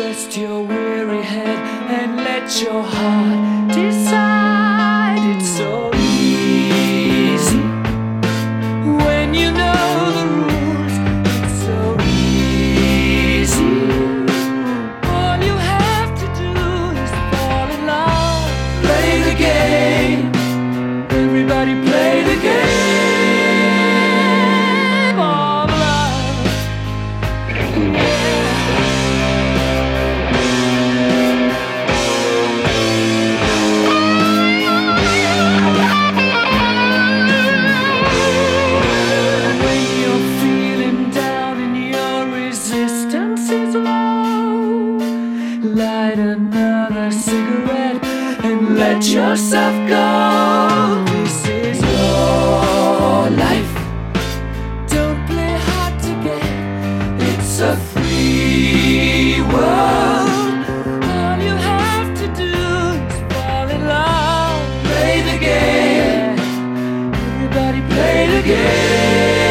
rest your weary head and let your heart decide. light another cigarette and let yourself go. This is your life. Don't play hard to get. It's a free world. All you have to do is fall in love. Play the game. Everybody play the game.